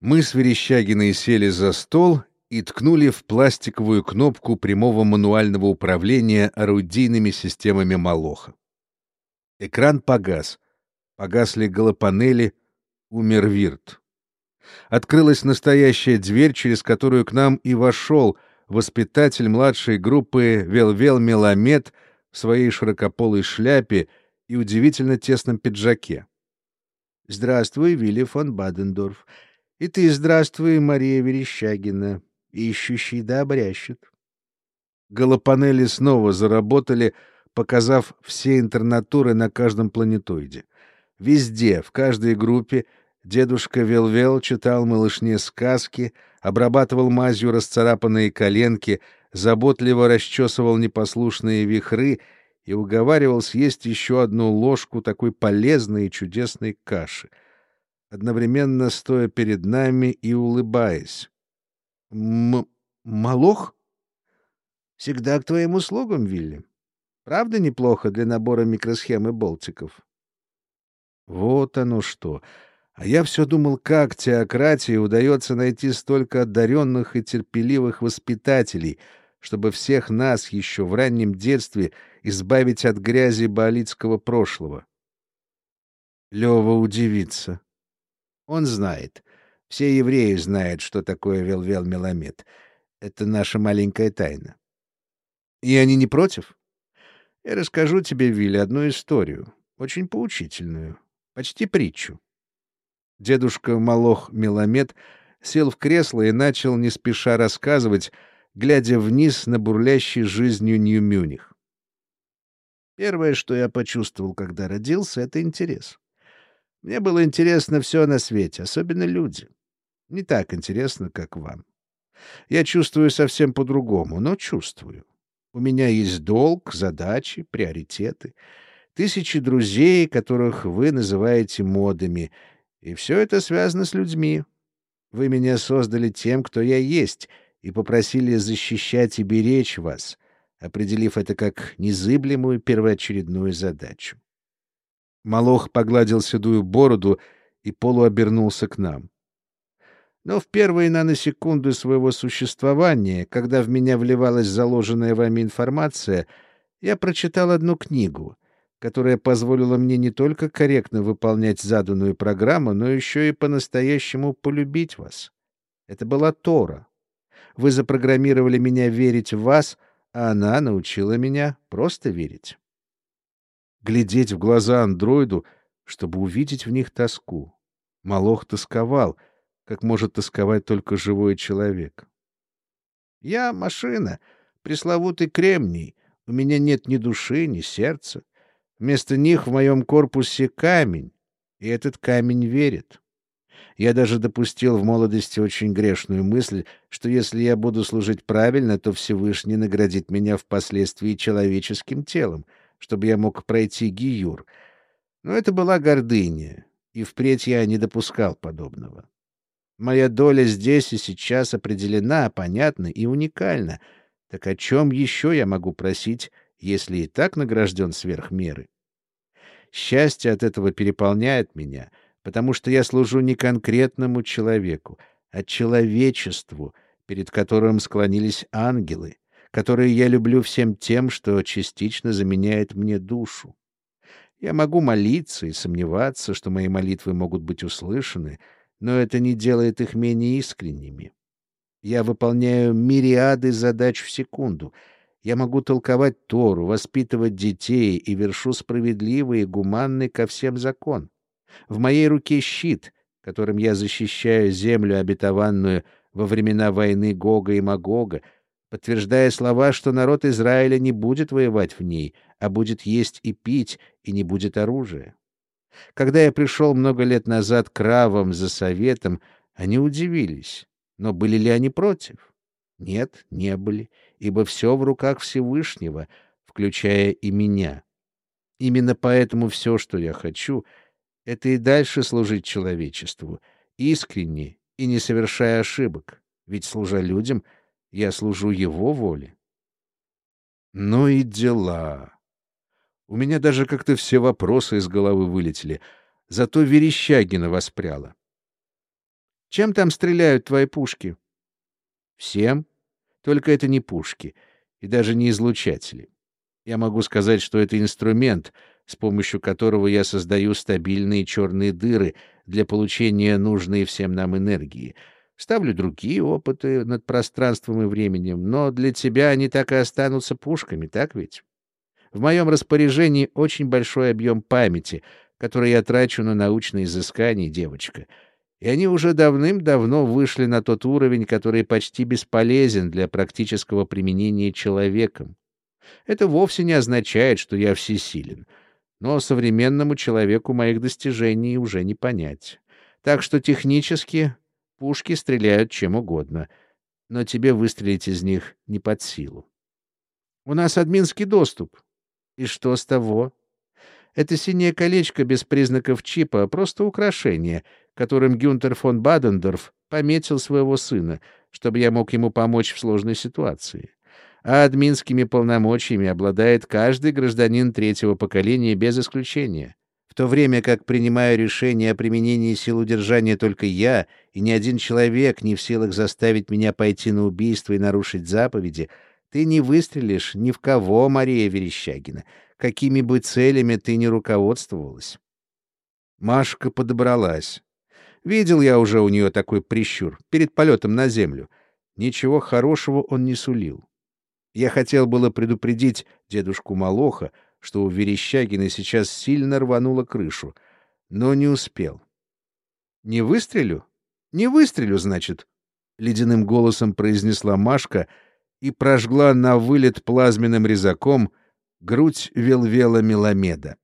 Мы с Верещагиной сели за стол и ткнули в пластиковую кнопку прямого мануального управления орудийными системами Молоха. Экран погас. Погасли голопанели, умер Вирт. Открылась настоящая дверь, через которую к нам и вошел воспитатель младшей группы Велвел Меламед в своей широкополой шляпе и удивительно тесном пиджаке. «Здравствуй, Вилли фон Бадендорф. И ты здравствуй, Мария Верещагина, ищущий да обрящет». Голопанели снова заработали, показав все интернатуры на каждом планетоиде. Везде, в каждой группе, дедушка Велвел читал малышне сказки, обрабатывал мазью расцарапанные коленки, заботливо расчесывал непослушные вихры — и уговаривал съесть еще одну ложку такой полезной и чудесной каши, одновременно стоя перед нами и улыбаясь. М — Малох? — Всегда к твоим услугам, Вилли. Правда неплохо для набора микросхем и болтиков? Вот оно что! А я все думал, как теократии удается найти столько одаренных и терпеливых воспитателей, чтобы всех нас еще в раннем детстве — избавить от грязи баалитского прошлого. Лева удивится. Он знает. Все евреи знают, что такое Велвел Меламед. Это наша маленькая тайна. И они не против? Я расскажу тебе, Вилли, одну историю, очень поучительную, почти притчу. Дедушка Малох Меламед сел в кресло и начал не спеша рассказывать, глядя вниз на бурлящий жизнью Нью-Мюних. Первое, что я почувствовал, когда родился, — это интерес. Мне было интересно все на свете, особенно люди. Не так интересно, как вам. Я чувствую совсем по-другому, но чувствую. У меня есть долг, задачи, приоритеты, тысячи друзей, которых вы называете модами, и все это связано с людьми. Вы меня создали тем, кто я есть, и попросили защищать и беречь вас — определив это как незыблемую первоочередную задачу. Малох погладил седую бороду и полуобернулся к нам. Но в первые наносекунды своего существования, когда в меня вливалась заложенная вами информация, я прочитал одну книгу, которая позволила мне не только корректно выполнять заданную программу, но еще и по-настоящему полюбить вас. Это была Тора. Вы запрограммировали меня верить в вас — а она научила меня просто верить. Глядеть в глаза андроиду, чтобы увидеть в них тоску. Малох тосковал, как может тосковать только живой человек. «Я машина, пресловутый кремний. У меня нет ни души, ни сердца. Вместо них в моем корпусе камень, и этот камень верит. Я даже допустил в молодости очень грешную мысль, что если я буду служить правильно, то Всевышний наградит меня впоследствии человеческим телом, чтобы я мог пройти гиюр. Но это была гордыня, и впредь я не допускал подобного. Моя доля здесь и сейчас определена, понятна и уникальна. Так о чем еще я могу просить, если и так награжден сверх меры? Счастье от этого переполняет меня — потому что я служу не конкретному человеку, а человечеству, перед которым склонились ангелы, которые я люблю всем тем, что частично заменяет мне душу. Я могу молиться и сомневаться, что мои молитвы могут быть услышаны, но это не делает их менее искренними. Я выполняю мириады задач в секунду. Я могу толковать Тору, воспитывать детей и вершу справедливый и гуманный ко всем закон. В моей руке щит, которым я защищаю землю обетованную во времена войны Гога и Магога, подтверждая слова, что народ Израиля не будет воевать в ней, а будет есть и пить, и не будет оружия. Когда я пришел много лет назад к равам за советом, они удивились. Но были ли они против? Нет, не были, ибо все в руках Всевышнего, включая и меня. Именно поэтому все, что я хочу — это и дальше служить человечеству, искренне и не совершая ошибок, ведь, служа людям, я служу его воле. Ну и дела. У меня даже как-то все вопросы из головы вылетели, зато Верещагина воспряла. Чем там стреляют твои пушки? Всем. Только это не пушки и даже не излучатели. Я могу сказать, что это инструмент, с помощью которого я создаю стабильные черные дыры для получения нужной всем нам энергии. Ставлю другие опыты над пространством и временем, но для тебя они так и останутся пушками, так ведь? В моем распоряжении очень большой объем памяти, который я трачу на научные изыскания, девочка. И они уже давным-давно вышли на тот уровень, который почти бесполезен для практического применения человеком. Это вовсе не означает, что я всесилен. Но современному человеку моих достижений уже не понять. Так что технически пушки стреляют чем угодно, но тебе выстрелить из них не под силу. У нас админский доступ. И что с того? Это синее колечко без признаков чипа — просто украшение, которым Гюнтер фон Бадендорф пометил своего сына, чтобы я мог ему помочь в сложной ситуации а админскими полномочиями обладает каждый гражданин третьего поколения без исключения. То время как принимаю решение о применении сил удержания только я, и ни один человек не в силах заставить меня пойти на убийство и нарушить заповеди, ты не выстрелишь ни в кого, Мария Верещагина, какими бы целями ты ни руководствовалась. Машка подобралась. Видел я уже у нее такой прищур перед полетом на землю. Ничего хорошего он не сулил. Я хотел было предупредить дедушку Малоха, что у Верещагина сейчас сильно рвануло крышу, но не успел. «Не выстрелю? Не выстрелю, значит?» — ледяным голосом произнесла Машка и прожгла на вылет плазменным резаком грудь Велвела Меламеда.